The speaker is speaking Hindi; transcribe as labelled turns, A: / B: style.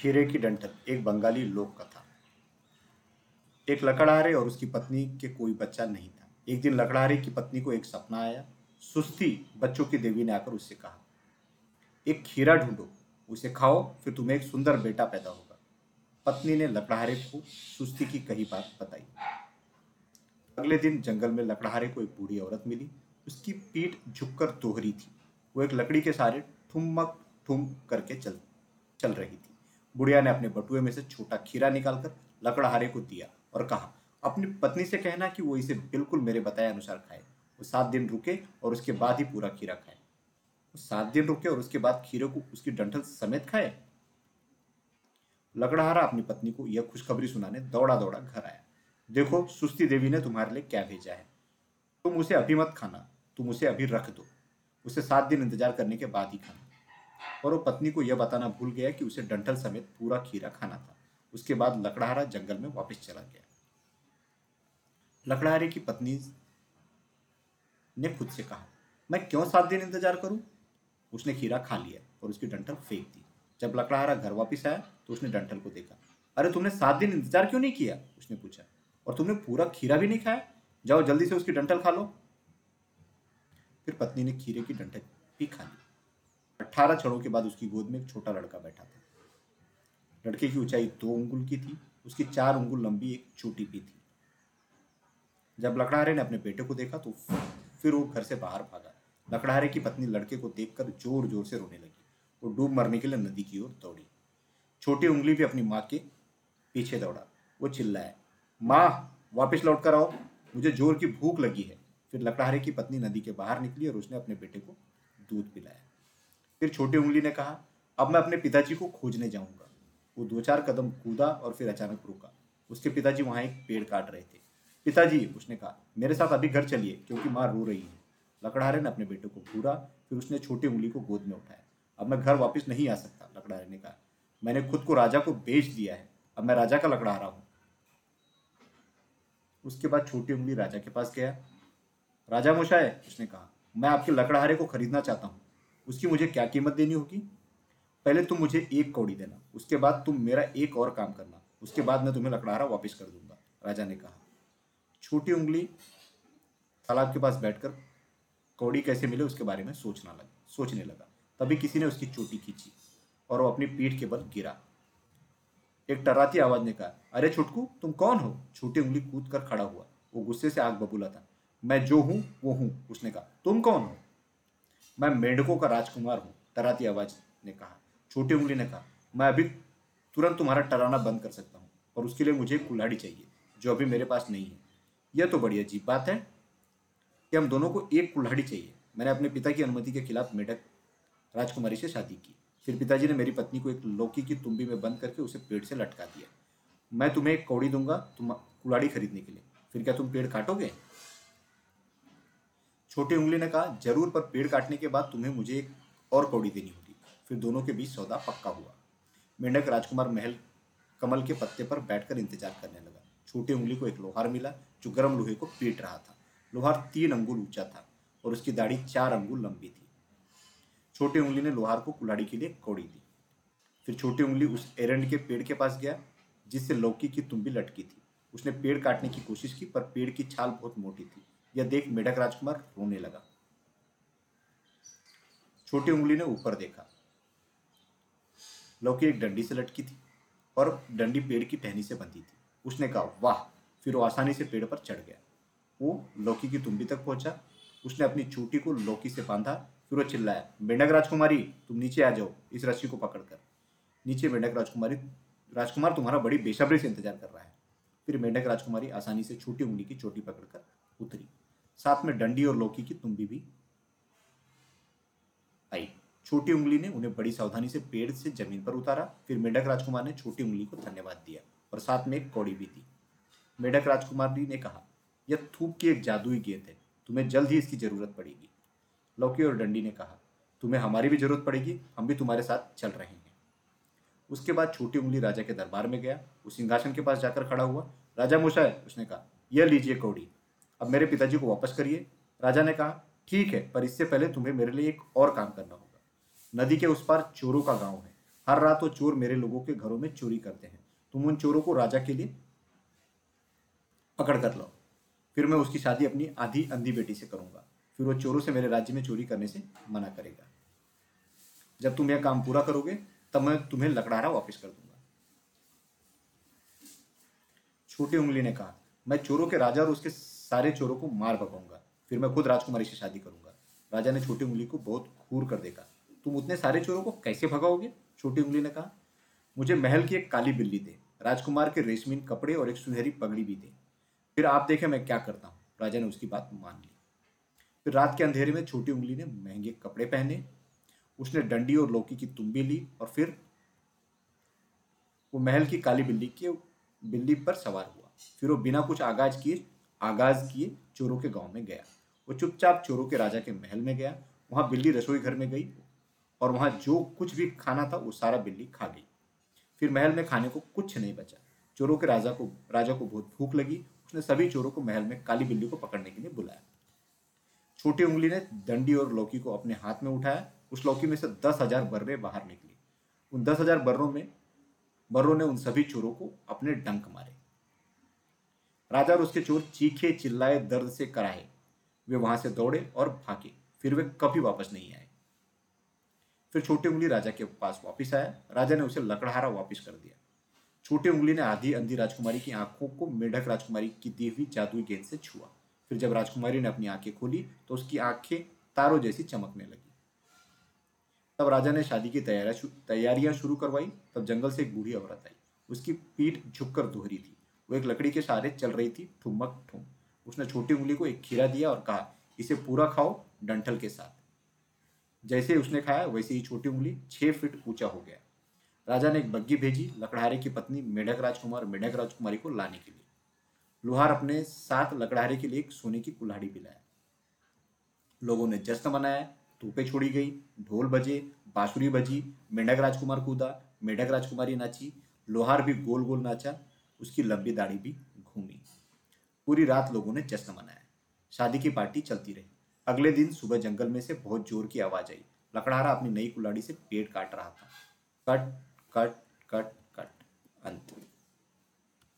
A: खीरे की डंठल, एक बंगाली लोक कथा एक लकड़हारे और उसकी पत्नी के कोई बच्चा नहीं था। एक दिन लकड़हारे की पत्नी को एक सपना आया। सुस्ती बच्चों की देवी ने आकर उससे कहा, एक खीरा ढूंढो, उसे खाओ, फिर तुम्हें एक सुंदर बेटा पैदा होगा। पत्नी ने लकड़हारे को सुस्ती की कही बात बताई। अगले दिन जंगल में लकड़हारे को एक बूढ़ी औरत मिली। उसकी पीठ झुककर दोहरी थी। वो एक लकड़ी के सहारे ठुमक ठुम करके चल चल रही थी। बुढ़िया ने अपने बटुए में से छोटा खीरा निकालकर लकड़हारे को दिया और कहा, अपनी पत्नी से कहना कि वो इसे बिल्कुल मेरे बताए अनुसार खाए। वो सात दिन रुके और उसके बाद ही पूरा खीरा खाए। वो सात दिन रुके और उसके बाद खीरे को उसकी डंठल समेत खाए? लकड़हारा अपनी पत्नी को यह खुशखबरी सुनाने दौड़ा दौड़ा घर आया। देखो, सुस्ती देवी ने तुम्हारे लिए क्या भेजा है। तुम उसे अभी मत खाना, तुम उसे अभी रख दो। उसे सात दिन इंतज़ार करने के बाद ही खाना। और वो पत्नी को यह बताना भूल गया कि उसे डंठल समेत पूरा खीरा खाना था। उसके बाद लकड़हारा जंगल में वापस चला गया। लकड़हारे की पत्नी ने खुद से कहा, मैं क्यों सात दिन इंतज़ार करूँ? उसने खीरा खा लिया और उसकी डंठल फेंक दी। जब लकड़हारा घर वापस आया तो उसने डंठल को देखा। अरे, तुमने सात दिन इंतज़ार क्यों नहीं किया? उसने पूछा। और तुमने पूरा खीरा भी नहीं खाया? जाओ जल्दी से उसकी डंठल खा लो। फिर पत्नी ने खीरे की डंठल भी खा ली। अट्ठारह क्षणों के बाद उसकी गोद में एक छोटा लड़का बैठा था। लड़के की ऊंचाई दो उंगुल की थी, उसकी चार उंगुल लंबी, एक चोटी भी थी। जब लकड़हारे ने अपने बेटे को देखा तो फिर वो घर से बाहर भागा। लकड़हारे की पत्नी लड़के को देखकर ज़ोर ज़ोर से रोने लगी। वो डूब मरने के लिए नदी की ओर दौड़ी। छोटी उंगली भी अपनी माँ के पीछे दौड़ा। वो चिल्लाया, माँ, वापिस लौट कर आओ। मुझे ज़ोर की भूख लगी है। फिर लकड़हारे की पत्नी नदी के बाहर निकली और उसने अपने बेटे को दूध पिलाया। फिर छोटी उंगली ने कहा, अब मैं अपने पिताजी को खोजने जाऊँगा। वो दो चार कदम कूदा और फिर अचानक रुका। उसके पिताजी वहाँ एक पेड़ काट रहे थे। पिताजी, उसने कहा, मेरे साथ अभी घर चलिए, क्योंकि माँ रो रही है। लकड़हारे ने अपने बेटे को घूरा, फिर उसने छोटी उंगली को गोद में उठाया। अब मैं घर वापस नहीं आ सकता, लकड़हारे ने कहा। मैंने खुद को राजा को बेच दिया है। अब मैं राजा का लकड़हारा हूँ। उसके बाद छोटी उंगली राजा के पास गया। राजा मोशाए उसने कहा, मैं आपके लकड़हारे को खरीदना चाहता हूँ। उसकी मुझे क्या कीमत देनी होगी? पहले तुम मुझे एक कौड़ी देना, उसके बाद तुम मेरा एक और काम करना, उसके बाद मैं तुम्हें लकड़हारा वापस कर दूँगा, राजा ने कहा। छोटी उंगली, तालाब के पास बैठकर कौड़ी कैसे मिले उसके बारे में सोचना लगा, सोचने लगा। तभी किसी ने उसकी चोटी खींची और वो अपनी पीठ के बल गिरा। एक टराती आवाज़ ने कहा, अरे छुटकू, तुम कौन हो? छोटी उंगली कूद कर खड़ा हुआ। वो गुस्से से आग बबूला था। मैं जो हूँ, वो हूँ, उसने कहा। तुम कौन हो? मैं मेंढकों का राजकुमार हूँ टराती आवाज़ ने कहा। छोटी उंगली ने कहा, मैं अभी तुरंत तुम्हारा टराना बंद कर सकता हूँ और उसके लिए मुझे कुल्हाड़ी चाहिए, जो अभी मेरे पास नहीं है। यह तो बड़ी अजीब बात है कि हम दोनों को एक कुल्हाड़ी चाहिए। मैंने अपने पिता की अनुमति के खिलाफ मेढक राजकुमारी से शादी की। फिर पिताजी ने मेरी पत्नी को एक लौकी की तुम्बी में बंद करके उसे पेड़ से लटका दिया। मैं तुम्हें एक कौड़ी दूँगा, तुम कुल्हाड़ी खरीदने के लिए। फिर क्या तुम पेड़ काटोगे? छोटी उंगली ने कहा, ज़रूर, पर पेड़ काटने के बाद तुम्हें मुझे एक और कौड़ी देनी होगी। फिर दोनों के बीच सौदा पक्का हुआ। मेंढक राजकुमार महल कमल के पत्ते पर बैठकर इंतज़ार करने लगा। छोटी उंगली को एक लोहार मिला, जो गर्म लोहे को पीट रहा था। लोहार तीन अंगुल ऊँचा था और उसकी दाढ़ी चार अंगुल लंबी थी। छोटी उंगली ने लोहार को कुल्हाड़ी के लिए कौड़ी दी। फिर छोटी उंगली उस एरंड के पेड़ के पास गया, जिससे लौकी की तुम्बी लटकी थी। उसने पेड़ काटने की कोशिश की, पर पेड़ की छाल बहुत मोटी थी। यह देख मेढक राजकुमार रोने लगा। छोटी उंगली ने ऊपर देखा। लौकी एक डंडी से लटकी थी और डंडी पेड़ की टहनी से बंधी थी। उसने कहा, वाह, फिर वो आसानी से पेड़ पर चढ़ गया। वो लौकी की तुम्बी तक पहुँचा। उसने अपनी चूटी को लौकी से बांधा, फिर वो चिल्लाया, मेंढक राजकुमारी, तुम नीचे आ जाओ, इस रस्सी को पकड़कर। नीचे मेंढक राजकुमारी, राजकुमार तुम्हारा बड़ी बेसब्री से इंतज़ार कर रहा है। फिर मेंढक राजकुमारी आसानी से छोटी उंगली की चोटी पकड़कर उतरी। साथ में डंडी और लौकी की तुम्बी भी। आई, छोटी उंगली ने उन्हें बड़ी सावधानी से पेड़ से ज़मीन पर उतारा, फिर मेढक राजकुमार ने छोटी उंगली को धन्यवाद दिया और साथ में एक कौड़ी भी दी। मेढक राजकुमार ने कहा, यह थूक की एक जादुई गेंद है, तुम्हें जल्द ही इसकी ज़रूरत पड़ेगी। लौकी और डंडी ने कहा, तुम्हें हमारी भी ज़रूरत पड़ेगी, हम भी तुम्हारे साथ चल रहे हैं। उसके बाद छोटी उंगली राजा के दरबार में गया उस सिंहासन के पास जाकर खड़ा हुआ। राजा मुशाए उसने कहा, यह लीजिए कौड़ी अब मेरे पिताजी को वापस करिए। राजा ने कहा, ठीक है, पर इससे पहले तुम्हें मेरे लिए एक और काम करना होगा। नदी के उस पार चोरों का गाँव है। हर रात वो चोर मेरे लोगों के घरों में चोरी करते हैं। तुम उन चोरों को राजा के लिए पकड़ कर लो फिर मैं उसकी शादी अपनी आधी अंधी बेटी से करूँगा। फिर वो चोरों से मेरे राज्य में चोरी करने से मना करेगा। जब तुम यह काम पूरा करोगे, तब मैं तुम्हें लकड़ारा वापस कर दूँगा। छोटी उंगली ने कहा, मैं चोरों के राजा और उसके सारे चोरों को मार भगाऊँगा। फिर मैं खुद राजकुमारी से शादी करूँगा। राजा ने छोटी उंगली को बहुत घूर कर देखा। तुम उतने सारे चोरों को कैसे भगाओगे? छोटी उंगली ने कहा, मुझे महल की एक काली बिल्ली दे, राजकुमार के रेशमीन कपड़े और एक सुनहरी पगड़ी भी दे। फिर आप देखें मैं क्या करता हूँ। राजा ने उसकी बात मान ली। फिर रात के अंधेरे में छोटी उंगली ने महँगे कपड़े पहने, उसने डंडी और लौकी की तुम्बी ली और फिर वो महल की काली बिल्ली के, बिल्ली पर सवार हुआ। फिर वो बिना कुछ आगाज़ किए आगाज़ किए चोरों के गाँव में गया। वो चुपचाप चोरों के राजा के महल में गया। वहाँ बिल्ली रसोई घर में गई और वहाँ जो कुछ भी खाना था वो सारा बिल्ली खा गई। फिर महल में खाने को कुछ नहीं बचा। चोरों के राजा को राजा को बहुत भूख लगी। उसने सभी चोरों को महल में काली बिल्ली को पकड़ने के लिए बुलाया। छोटी उंगली ने दंडी और लौकी को अपने हाथ में उठाया। उस लौकी में से दस हज़ार बर्रे बाहर निकली। उन दस हज़ार बर्रों में, बर्रों ने उन सभी चोरों को अपने डंक मारे। राजा और उसके चोर चीखे, चिल्लाए, दर्द से कराए वे वहाँ से दौड़े और भागे। फिर वे कभी वापस नहीं आए। फिर छोटी उंगली राजा के पास वापस आया। राजा ने उसे लकड़हारा वापस कर दिया। छोटी उंगली ने आधी अंधी राजकुमारी की आँखों को मेढक राजकुमारी की दी हुई जादुई गेंद से छुआ। फिर जब राजकुमारी ने अपनी आँखें खोली तो उसकी आँखें तारों जैसी चमकने लगी। तब राजा ने शादी की तैयारियाँ शुरू करवाई। तब जंगल से एक बूढ़ी औरत आई। उसकी पीठ झुककर दोहरी थी। वो एक लकड़ी के सहारे चल रही थी, ठुमक, ठुम। उसने छोटी उंगली को एक खीरा दिया और कहा, इसे पूरा खाओ डंठल के साथ। जैसे उसने खाया, वैसे ही छोटी उंगली छह फीट ऊँचा हो गया। राजा ने एक बग्गी भेजी, लकड़हारे की पत्नी मेढक राजकुमार मेढक राजकुमारी को लाने के लिए। लोहार अपने साथ लकड़हारे के लिए एक सोने की कुल्हाड़ी पिलाया। लोगों ने जश्न मनाया तोपे छोड़ी गई, ढोल बजे, बांसुरी बजी, मेढक राजकुमार कूदा, मेढक राजकुमारी नाची, लोहार भी गोल गोल नाचा उसकी लंबी दाढ़ी भी घूमी। पूरी रात लोगों ने जश्न मनाया। शादी की पार्टी चलती रही। अगले दिन सुबह जंगल में से बहुत ज़ोर की आवाज़ आई। लकड़हारा अपनी नई कुल्हाड़ी से पेड़ काट रहा था। कट कट कट कट, अंत।